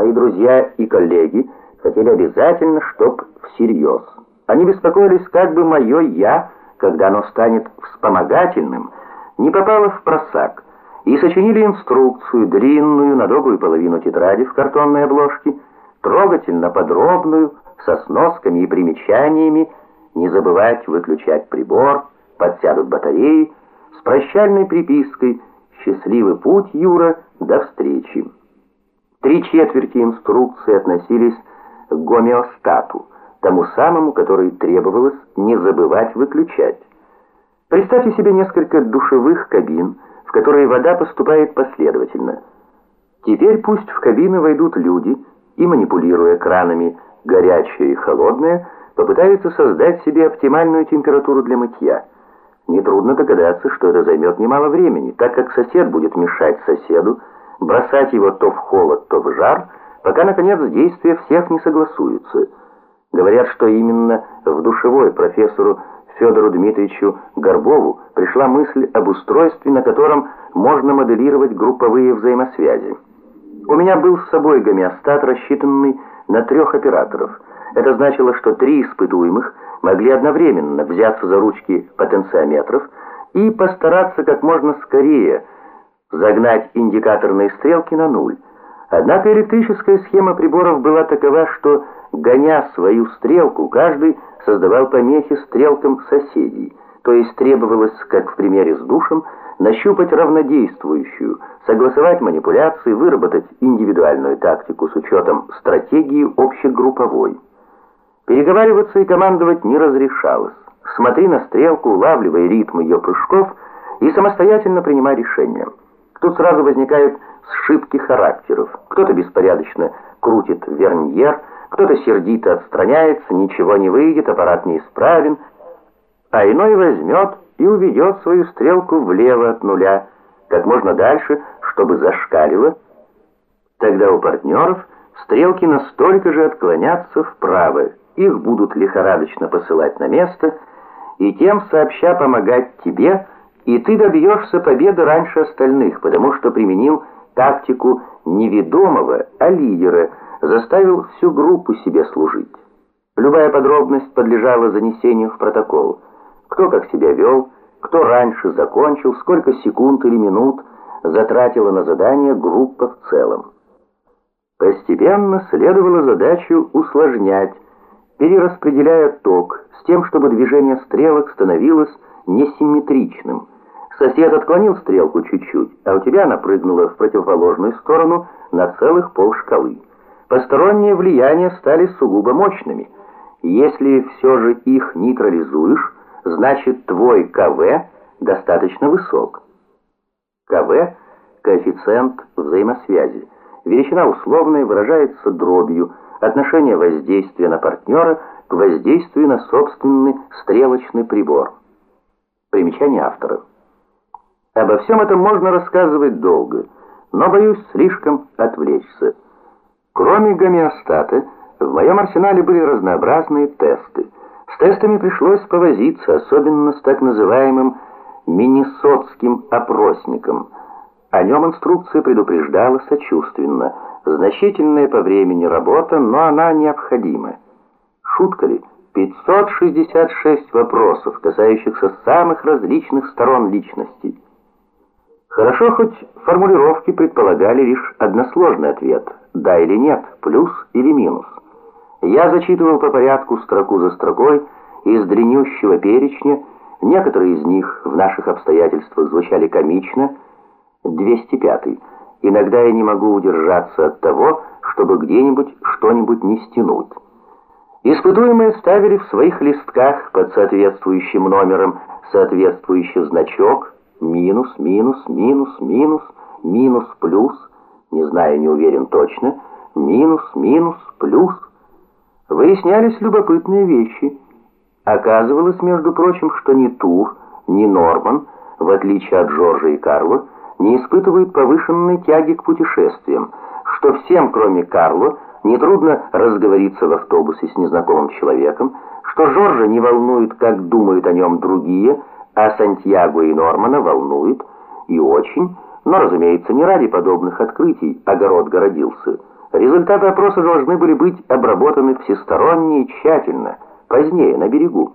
Мои друзья и коллеги хотели обязательно, чтоб всерьез. Они беспокоились, как бы мое «я», когда оно станет вспомогательным, не попало в просак, и сочинили инструкцию, длинную, на добрую половину тетради в картонной обложке, трогательно подробную, со сносками и примечаниями, не забывать выключать прибор, подсядут батареи, с прощальной припиской «Счастливый путь, Юра, до встречи». Три четверти инструкции относились к гомеостату, тому самому, который требовалось не забывать выключать. Представьте себе несколько душевых кабин, в которые вода поступает последовательно. Теперь пусть в кабины войдут люди и, манипулируя кранами горячее и холодное, попытаются создать себе оптимальную температуру для мытья. Нетрудно догадаться, что это займет немало времени, так как сосед будет мешать соседу, бросать его то в холод, то в жар, пока, наконец, действия всех не согласуются. Говорят, что именно в душевой профессору Федору Дмитриевичу Горбову пришла мысль об устройстве, на котором можно моделировать групповые взаимосвязи. У меня был с собой гомеостат, рассчитанный на трех операторов. Это значило, что три испытуемых могли одновременно взяться за ручки потенциометров и постараться как можно скорее загнать индикаторные стрелки на нуль. Однако электрическая схема приборов была такова, что, гоня свою стрелку, каждый создавал помехи стрелкам соседей, то есть требовалось, как в примере с душем, нащупать равнодействующую, согласовать манипуляции, выработать индивидуальную тактику с учетом стратегии общегрупповой. Переговариваться и командовать не разрешалось. Смотри на стрелку, улавливай ритм ее прыжков и самостоятельно принимай решения. Тут сразу возникают сшибки характеров. Кто-то беспорядочно крутит верньер, кто-то сердито отстраняется, ничего не выйдет, аппарат неисправен, а иной возьмет и уведет свою стрелку влево от нуля, как можно дальше, чтобы зашкалило. Тогда у партнеров стрелки настолько же отклонятся вправо, их будут лихорадочно посылать на место, и тем сообща помогать тебе, и ты добьешься победы раньше остальных, потому что применил тактику неведомого, а лидера, заставил всю группу себе служить. Любая подробность подлежала занесению в протокол. Кто как себя вел, кто раньше закончил, сколько секунд или минут затратила на задание группа в целом. Постепенно следовало задачу усложнять, перераспределяя ток с тем, чтобы движение стрелок становилось несимметричным. Сосед отклонил стрелку чуть-чуть, а у тебя она прыгнула в противоположную сторону на целых полшкалы. Посторонние влияния стали сугубо мощными. Если все же их нейтрализуешь, значит твой КВ достаточно высок. КВ – коэффициент взаимосвязи. Величина условная выражается дробью, отношение воздействия на партнера к воздействию на собственный стрелочный прибор. Примечание автора. Обо всем этом можно рассказывать долго, но боюсь слишком отвлечься. Кроме гомеостата, в моем арсенале были разнообразные тесты. С тестами пришлось повозиться, особенно с так называемым Миннесотским опросником. О нем инструкция предупреждала сочувственно. Значительная по времени работа, но она необходима. Шутка ли? 566 вопросов, касающихся самых различных сторон личности. Хорошо, хоть формулировки предполагали лишь односложный ответ «да» или «нет», «плюс» или «минус». Я зачитывал по порядку строку за строкой из дренющего перечня, некоторые из них в наших обстоятельствах звучали комично, 205 Иногда я не могу удержаться от того, чтобы где-нибудь что-нибудь не стянуть. Испытуемые ставили в своих листках под соответствующим номером соответствующий значок минус, минус, минус, минус, минус, плюс, не знаю, не уверен точно, минус, минус, плюс. Выяснялись любопытные вещи. Оказывалось, между прочим, что ни Тур, ни Норман, в отличие от Джорджа и Карла, не испытывают повышенной тяги к путешествиям, что всем, кроме Карла, нетрудно разговориться в автобусе с незнакомым человеком, что Жоржа не волнует, как думают о нем другие, а Сантьяго и Нормана волнует, и очень, но, разумеется, не ради подобных открытий огород городился. Результаты опроса должны были быть обработаны всесторонне и тщательно, позднее, на берегу.